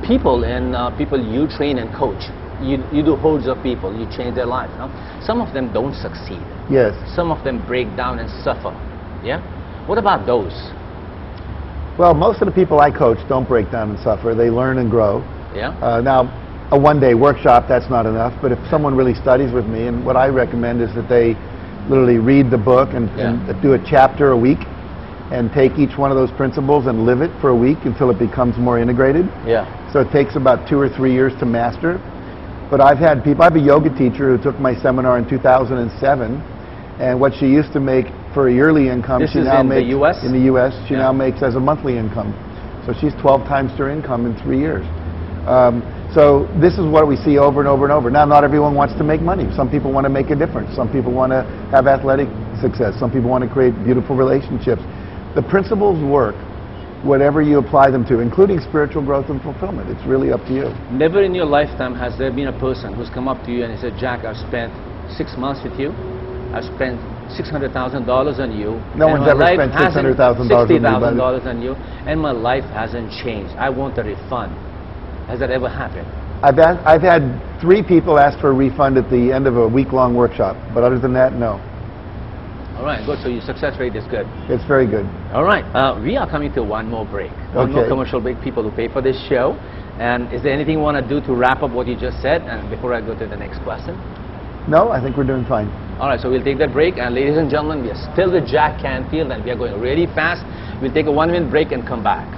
Speaker 1: people and uh, people you train and coach, you, you do hordes of people, you change their life. Know? Some of them don't succeed.
Speaker 2: Yes.
Speaker 1: Some of them break down and suffer. Yeah. What about those?
Speaker 2: Well, most of the people I coach don't break down and suffer. They learn and grow.
Speaker 1: Yeah.
Speaker 2: Uh, now, a one-day workshop, that's not enough, but if someone really studies with me, and what I recommend is that they literally read the book and, and do a chapter a week and take each one of those principles and live it for a week until it becomes more integrated.
Speaker 1: Yeah.
Speaker 2: So it takes about two or three years to master. But I've had people, I have a yoga teacher who took my seminar in 2007, and what she used to make for a yearly income,
Speaker 1: This
Speaker 2: she now
Speaker 1: in the
Speaker 2: makes
Speaker 1: US?
Speaker 2: in the U.S. She
Speaker 1: Yeah.
Speaker 2: now makes as a monthly income. So she's 12 times her income in three years. Um, so this is what we see over and over and over. Now, not everyone wants to make money. Some people want to make a difference. Some people want to have athletic success. Some people want to create beautiful relationships. The principles work, whatever you apply them to, including spiritual growth and fulfillment. It's really up to you.
Speaker 1: Never in your lifetime has there been a person who's come up to you and he said, Jack, I've spent six months with you. I've spent $600,000 on you.
Speaker 2: No one's ever spent $600,000 on me, but-
Speaker 1: $60,000 on you, and my life hasn't changed. I want a refund. Has that ever happened?
Speaker 2: I've, asked, I've had three people ask for a refund at the end of a week-long workshop, but other than that, no.
Speaker 1: All right, good. So your success rate is good.
Speaker 2: It's very good.
Speaker 1: All right, uh, we are coming to one more break. One more commercial break. People who pay for this show. And is there anything you want to do to wrap up what you just said? And before I go to the next question.
Speaker 2: No, I think we're doing fine.
Speaker 1: All right, so we'll take that break. And ladies and gentlemen, we are still with Jack Canfield, and we are going really fast. We'll take a one-minute break and come back.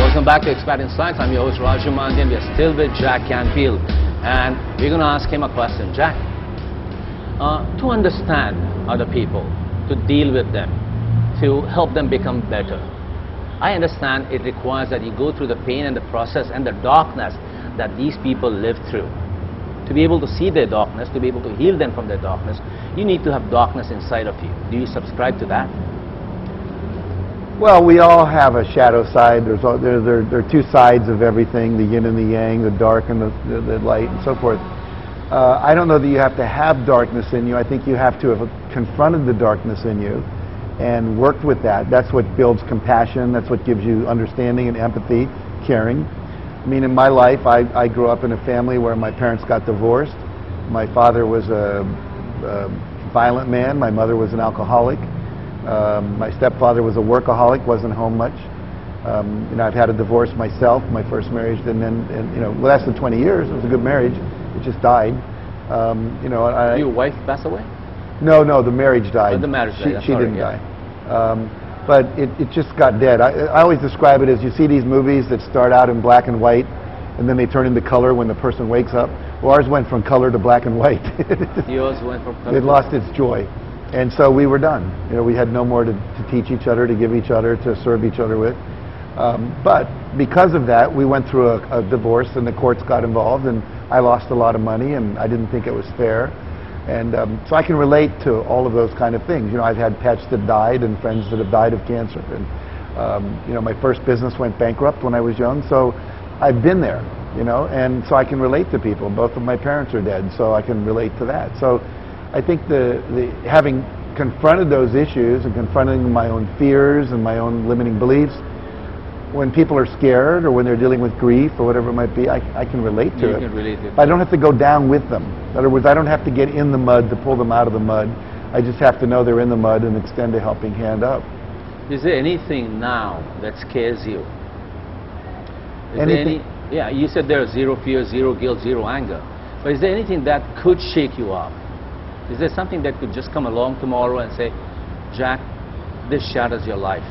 Speaker 1: Welcome back to Expat Insights. I'm your host, Raju Mandhyan. We are still with Jack Canfield. And we're going to ask him a question. Jack, uh, to understand other people, to deal with them, to help them become better. I understand it requires that you go through the pain and the process and the darkness that these people live through. To be able to see their darkness, to be able to heal them from their darkness, you need to have darkness inside of you. Do you subscribe to that?
Speaker 2: Well, we all have a shadow side. There's all, there, there, there are two sides of everything, the yin and the yang, the dark and the, the, the light and so forth. Uh, I don't know that you have to have darkness in you. I think you have to have confronted the darkness in you and worked with that. That's what builds compassion. That's what gives you understanding and empathy, caring. I mean, in my life, I, I grew up in a family where my parents got divorced. My father was a, a violent man. My mother was an alcoholic. Um, my stepfather was a workaholic, wasn't home much. Um, you know, I've had a divorce myself, my first marriage, and then, and, you know, less than 20 years. It was a good marriage. It just died. Um, you know, I,
Speaker 1: Your wife passed away?
Speaker 2: no, no, the marriage died.
Speaker 1: Oh, the marriage
Speaker 2: she,
Speaker 1: died,
Speaker 2: She
Speaker 1: sorry,
Speaker 2: didn't
Speaker 1: yeah.
Speaker 2: die. Um, but it, it just got dead. I, I always describe it as you see these movies that start out in black and white, and then they turn into color when the person wakes up. Well, ours went from color to black and white.
Speaker 1: Yours went from
Speaker 2: it lost its joy. And so we were done. You know, we had no more to, to teach each other, to give each other, to serve each other with. Um, but because of that, we went through a, a divorce and the courts got involved and I lost a lot of money and I didn't think it was fair. And um, so I can relate to all of those kind of things. You know, I've had pets that died and friends that have died of cancer. And, um, you know, my first business went bankrupt when I was young. So I've been there, you know, and so I can relate to people. Both of my parents are dead, so I can relate to that. So I think the, the having confronted those issues and confronting my own fears and my own limiting beliefs, when people are scared or when they're dealing with grief or whatever it might be, I, I can relate to
Speaker 1: You
Speaker 2: it.
Speaker 1: can relate to it.
Speaker 2: But I don't have to go down with them. In other words, I don't have to get in the mud to pull them out of the mud. I just have to know they're in the mud and extend a helping hand up.
Speaker 1: Is there anything now that scares you? Is there
Speaker 2: Anything-
Speaker 1: any, yeah, you said there is zero fear, zero guilt, zero anger. But is there anything that could shake you up? Is there something that could just come along tomorrow and say, Jack, this shatters your life?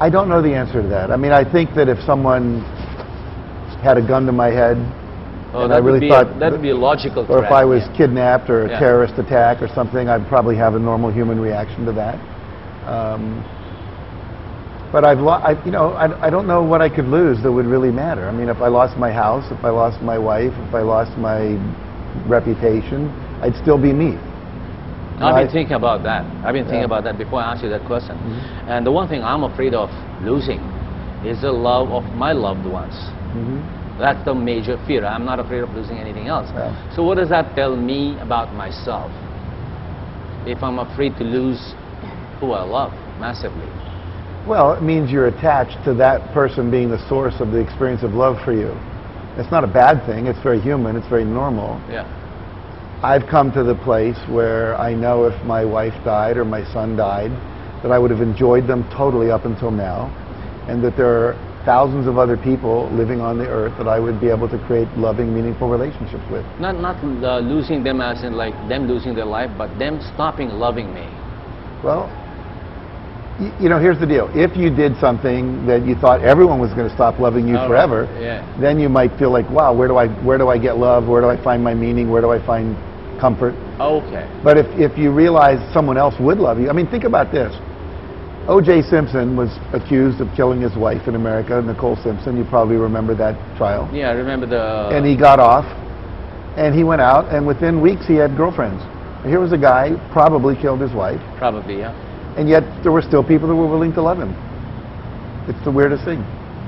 Speaker 2: I don't know the answer to that. I mean, I think that if someone had a gun to my head,
Speaker 1: Oh,
Speaker 2: And
Speaker 1: that
Speaker 2: I really
Speaker 1: would be
Speaker 2: thought
Speaker 1: a, that would be a logical
Speaker 2: or if I was
Speaker 1: yeah.
Speaker 2: kidnapped or a
Speaker 1: Yeah.
Speaker 2: terrorist attack or something, I'd probably have a normal human reaction to that. Um, but I've, lo- I, you know, I, I don't know what I could lose that would really matter. I mean, if I lost my house, if I lost my wife, if I lost my reputation, I'd still be me.
Speaker 1: I've
Speaker 2: I-
Speaker 1: been thinking about that. I've been thinking
Speaker 2: Yeah.
Speaker 1: about that before I asked you that question.
Speaker 2: Mhm.
Speaker 1: And the one thing I'm afraid of losing is the love of my loved ones.
Speaker 2: Mhm.
Speaker 1: That's the major fear. I'm not afraid of losing anything else.
Speaker 2: Yeah.
Speaker 1: So what does that tell me about myself? If I'm afraid to lose who I love massively.
Speaker 2: Well, it means you're attached to that person being the source of the experience of love for you. It's not a bad thing. It's very human. It's very normal.
Speaker 1: Yeah.
Speaker 2: I've come to the place where I know if my wife died or my son died, that I would have enjoyed them totally up until now, and that there are thousands of other people living on the earth that I would be able to create loving, meaningful relationships with.
Speaker 1: Not not uh, losing them as in like them losing their life, but them stopping loving me.
Speaker 2: Well, y- you know, here's the deal. If you did something that you thought everyone was going to stop loving you
Speaker 1: right,
Speaker 2: forever,
Speaker 1: yeah.
Speaker 2: then you might feel like, wow, where do I where do I get love? Where do I find my meaning? Where do I find comfort?
Speaker 1: Okay.
Speaker 2: But if, if you realize someone else would love you, I mean, think about this. O.J. Simpson was accused of killing his wife in America, Nicole Simpson. You probably remember that trial.
Speaker 1: Yeah, I remember the.
Speaker 2: And he got off, and he went out, and within weeks he had girlfriends. Here was a guy who probably killed his wife,
Speaker 1: probably yeah.
Speaker 2: and yet there were still people that were willing to love him. It's the weirdest thing.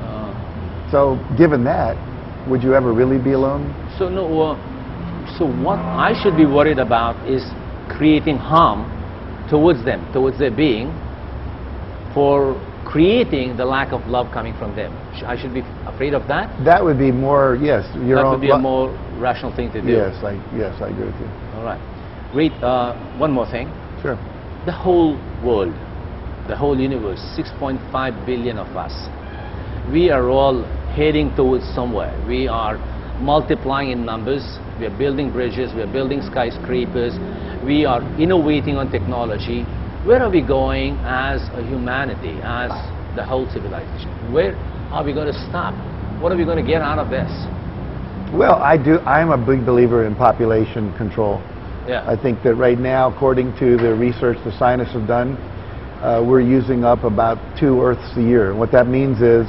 Speaker 1: Uh,
Speaker 2: So, given that, would you ever really be alone?
Speaker 1: so no. Uh, so what I should be worried about is creating harm towards them, towards their being, for creating the lack of love coming from them. I should be afraid of that.
Speaker 2: That would be more, yes, your
Speaker 1: that
Speaker 2: own.
Speaker 1: would be a more rational thing to do.
Speaker 2: Yes, I yes I agree with you.
Speaker 1: All right. Great. Uh, one more thing.
Speaker 2: Sure.
Speaker 1: The whole world, the whole universe, 6.5 billion of us, we are all heading towards somewhere. We are multiplying in numbers. We are building bridges. We are building skyscrapers. We are innovating on technology. Where are we going as a humanity, as the whole civilization? Where are we going to stop? What are we going to get out of this?
Speaker 2: Well, I do. I'm a big believer in population control.
Speaker 1: Yeah.
Speaker 2: I think that right now, according to the research the scientists have done, uh, we're using up about two Earths a year. And what that means is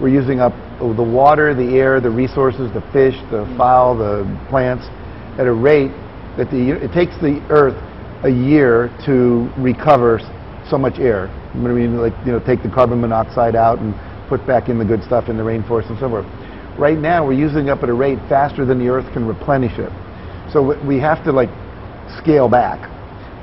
Speaker 2: we're using up the water, the air, the resources, the fish, the fowl, the plants, at a rate that the it takes the Earth a year to recover so much air. You know what I mean? Like you know, take the carbon monoxide out and put back in the good stuff in the rainforest and so forth. Right now, we're using up at a rate faster than the Earth can replenish it. So we have to like scale back.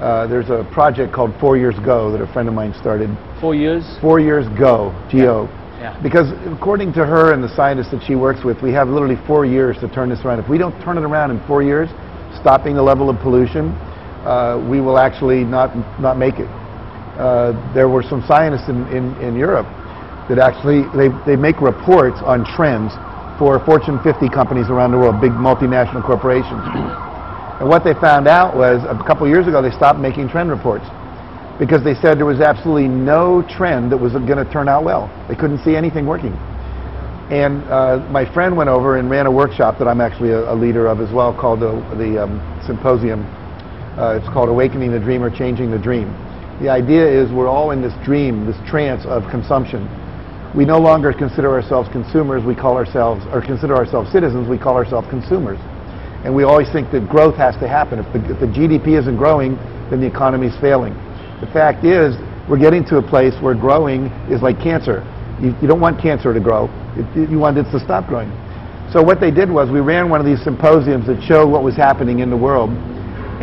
Speaker 2: Uh, there's a project called Four Years Go that a friend of mine started.
Speaker 1: Four years?
Speaker 2: Four Years Go, G-O.
Speaker 1: Yeah.
Speaker 2: Because according to her and the scientists that she works with, we have literally four years to turn this around. If we don't turn it around in four years, stopping the level of pollution, uh, we will actually not, not make it. Uh, there were some scientists in, in, in Europe that actually, they, they make reports on trends for Fortune 50 companies around the world, big multinational corporations. And what they found out was a couple years ago they stopped making trend reports because they said there was absolutely no trend that was going to turn out well. They couldn't see anything working. And uh, my friend went over and ran a workshop that I'm actually a, a leader of as well called the, the um, symposium. Uh, it's called Awakening the Dreamer, Changing the Dream. The idea is we're all in this dream, this trance of consumption. We no longer consider ourselves consumers, we call ourselves, or consider ourselves citizens, we call ourselves consumers. And we always think that growth has to happen. If the, if the GDP isn't growing, then the economy is failing. The fact is, we're getting to a place where growing is like cancer. You, you don't want cancer to grow. It, you want it to stop growing. So what they did was we ran one of these symposiums that showed what was happening in the world.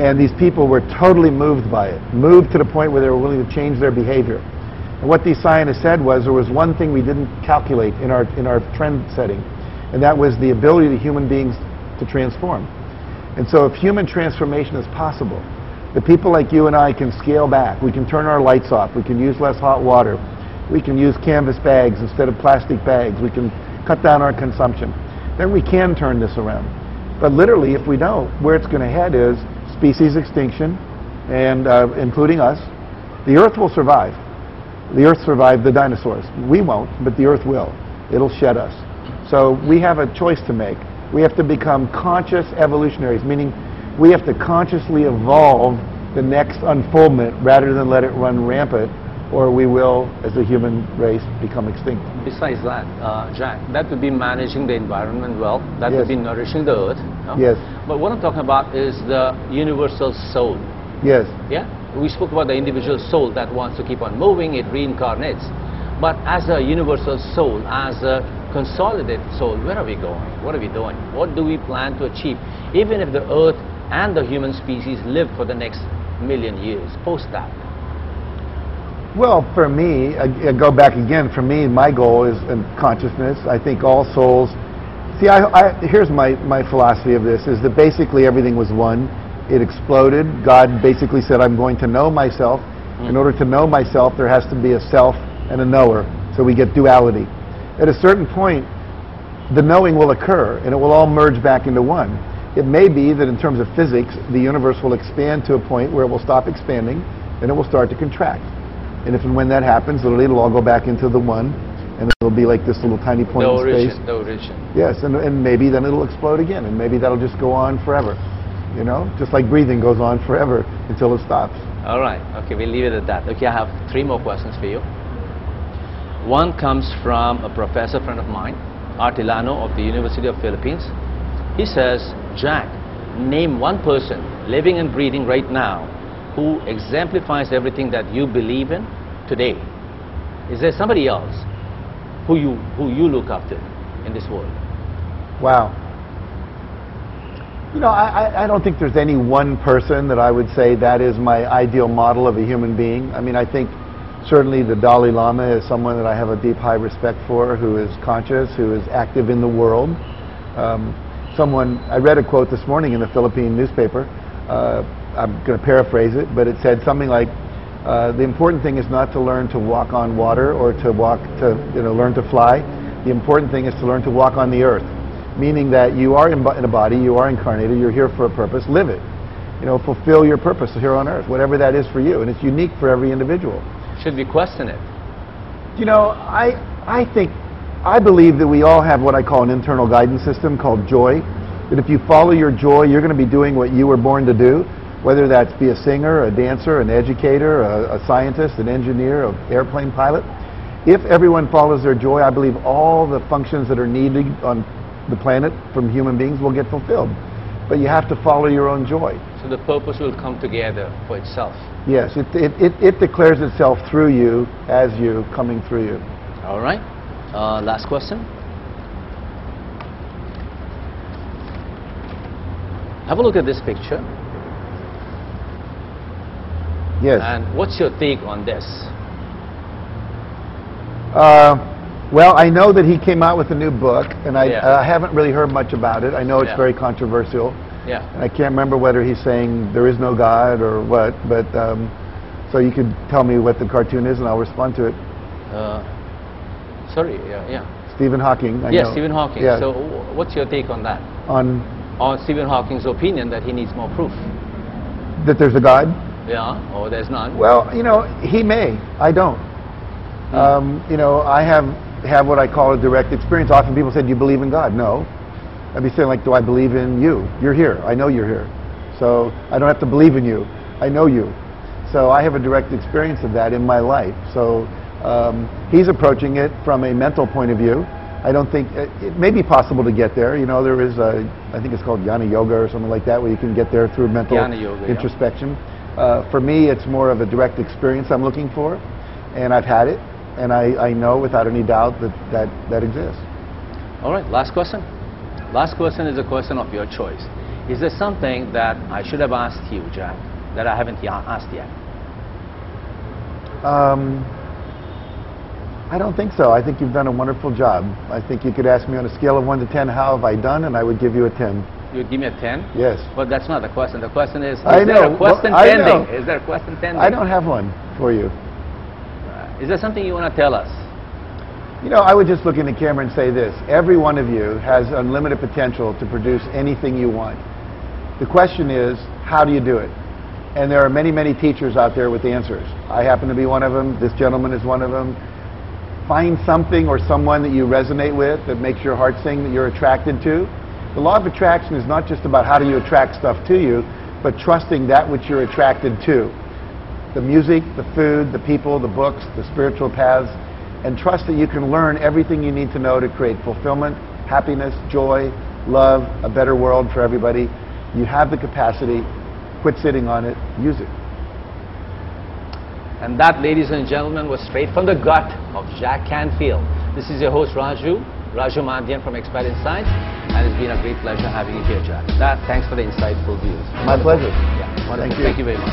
Speaker 2: And these people were totally moved by it, moved to the point where they were willing to change their behavior. And what these scientists said was there was one thing we didn't calculate in our, in our trend setting, and that was the ability of human beings to transform. And so if human transformation is possible, the people like you and I can scale back. We can turn our lights off. We can use less hot water. We can use canvas bags instead of plastic bags. We can cut down our consumption. Then we can turn this around. But literally, if we don't, where it's going to head is species extinction, and uh, including us. The Earth will survive. The Earth survived the dinosaurs. We won't, but the Earth will. It'll shed us. So we have a choice to make. We have to become conscious evolutionaries, meaning we have to consciously evolve the next unfoldment rather than let it run rampant, or we will, as a human race, become extinct.
Speaker 1: Besides that, uh, Jack, that would be managing the environment well. That
Speaker 2: Yes.
Speaker 1: would be nourishing the earth.
Speaker 2: Yes.
Speaker 1: But what I'm talking about is the universal soul.
Speaker 2: Yes.
Speaker 1: Yeah? We spoke about the individual soul that wants to keep on moving, it reincarnates. But as a universal soul, as a consolidated soul, where are we going? What are we doing? What do we plan to achieve? Even if the earth and the human species live for the next million years, post that.
Speaker 2: Well, for me, I, I go back again. For me, my goal is in consciousness. I think all souls. See, I, I, here's my, my philosophy of this: is that basically everything was one. It exploded. God basically said, "I'm going to know myself. Mm. In order to know myself, there has to be a self and a knower." So we get duality. At a certain point, the knowing will occur, and it will all merge back into one. It may be that in terms of physics, the universe will expand to a point where it will stop expanding, and it will start to contract. And if and when that happens, it'll, it'll all go back into the one, and it'll be like this little tiny point
Speaker 1: the
Speaker 2: in
Speaker 1: origin,
Speaker 2: space.
Speaker 1: the origin.
Speaker 2: Yes, and, and maybe then it'll explode again, and maybe that'll just go on forever. You know, just like breathing goes on forever until it stops.
Speaker 1: All right. Okay, we'll leave it at that. Okay, I have three more questions for you. One comes from a professor friend of mine, Artilano of the University of Philippines. He says, Jack, name one person living and breathing right now who exemplifies everything that you believe in today. Is there somebody else who you, who you look up to in this world?
Speaker 2: Wow. You know, I, I- don't think there's any one person that I would say that is my ideal model of a human being. I mean, I think certainly the Dalai Lama is someone that I have a deep, high respect for, who is conscious, who is active in the world. Um, someone, I read a quote this morning in the Philippine newspaper. Uh, I'm going to paraphrase it, but it said something like, uh, "The important thing is not to learn to walk on water or to walk to, you know, learn to fly. The important thing is to learn to walk on the earth." meaning that you are in, in a body, you are incarnated, you're here for a purpose, live it. You know, fulfill your purpose here on earth, whatever that is for you, and it's unique for every individual.
Speaker 1: Should we question it?
Speaker 2: You know, I, I think, I believe that we all have what I call an internal guidance system called joy. That if you follow your joy, you're going to be doing what you were born to do, whether that's be a singer, a dancer, an educator, a, a scientist, an engineer, an airplane pilot. If everyone follows their joy, I believe all the functions that are needed on the planet from human beings will get fulfilled. But you have to follow your own joy.
Speaker 1: So the purpose will come together for itself.
Speaker 2: Yes, it, it, it, it declares itself through you, as you, coming through you.
Speaker 1: All right. Uh, last question. Have a look at this picture.
Speaker 2: Yes.
Speaker 1: And what's your take on this?
Speaker 2: Uh, well, I know that he came out with a new book, and I,
Speaker 1: Yeah.
Speaker 2: uh, haven't really heard much about it. I know it's
Speaker 1: Yeah.
Speaker 2: very controversial.
Speaker 1: Yeah.
Speaker 2: And I can't remember whether he's saying there is no God or what, but um, so you could tell me what the cartoon is and I'll respond to it.
Speaker 1: Uh, sorry, yeah, yeah.
Speaker 2: Stephen Hawking. I
Speaker 1: yes,
Speaker 2: know.
Speaker 1: Stephen Hawking.
Speaker 2: Yeah.
Speaker 1: So what's your take on that?
Speaker 2: on
Speaker 1: On Stephen Hawking's opinion that he needs more proof?
Speaker 2: that there's a God.
Speaker 1: Yeah, or there's none?
Speaker 2: Well, you know, he may. I don't.
Speaker 1: Hmm.
Speaker 2: Um, you know, I have have what I call a direct experience. Often people say, "Do you believe in God?" No. I'd be saying, like, "Do I believe in you? You're here. I know you're here. So I don't have to believe in you. I know you. So I have a direct experience of that in my life. So um, he's approaching it from a mental point of view. I don't think it, it may be possible to get there. You know, there is a, I think it's called Jnana Yoga or something like that, where you can get there through mental
Speaker 1: Yoga, yeah.
Speaker 2: introspection. Uh, for me, it's more of a direct experience I'm looking for, and I've had it, and I, I know without any doubt that that, that exists.
Speaker 1: All right, last question. Last question is a question of your choice. Is there something that I should have asked you, Jack, that I haven't asked yet?
Speaker 2: Um, I don't think so. I think you've done a wonderful job. I think you could ask me on a scale of 1 to 10, how have I done, and I would give you a 10.
Speaker 1: You would give me a 10?
Speaker 2: Yes.
Speaker 1: But that's not the question. The question is, is
Speaker 2: I
Speaker 1: there
Speaker 2: know.
Speaker 1: a question
Speaker 2: Well,
Speaker 1: pending?
Speaker 2: know.
Speaker 1: Is there a question pending?
Speaker 2: I don't have one for you.
Speaker 1: Uh, Is there something you want to tell us?
Speaker 2: You know, I would just look in the camera and say this. Every one of you has unlimited potential to produce anything you want. The question is, how do you do it? And there are many, many teachers out there with answers. I happen to be one of them. This gentleman is one of them. Find something or someone that you resonate with that makes your heart sing that you're attracted to. The law of attraction is not just about how do you attract stuff to you, but trusting that which you're attracted to. The music, the food, the people, the books, the spiritual paths, and trust that you can learn everything you need to know to create fulfillment, happiness, joy, love, a better world for everybody. You have the capacity. Quit sitting on it. Use it.
Speaker 1: And that, ladies and gentlemen, was straight from the gut of Jack Canfield. This is your host, Raju, Raju Mandhyan from Expat Insights, and it's been a great pleasure having you here, Jack. That, thanks for the insightful views.
Speaker 2: My pleasure.
Speaker 1: Yeah, wonderful.
Speaker 2: Thank you.
Speaker 1: Thank you very much.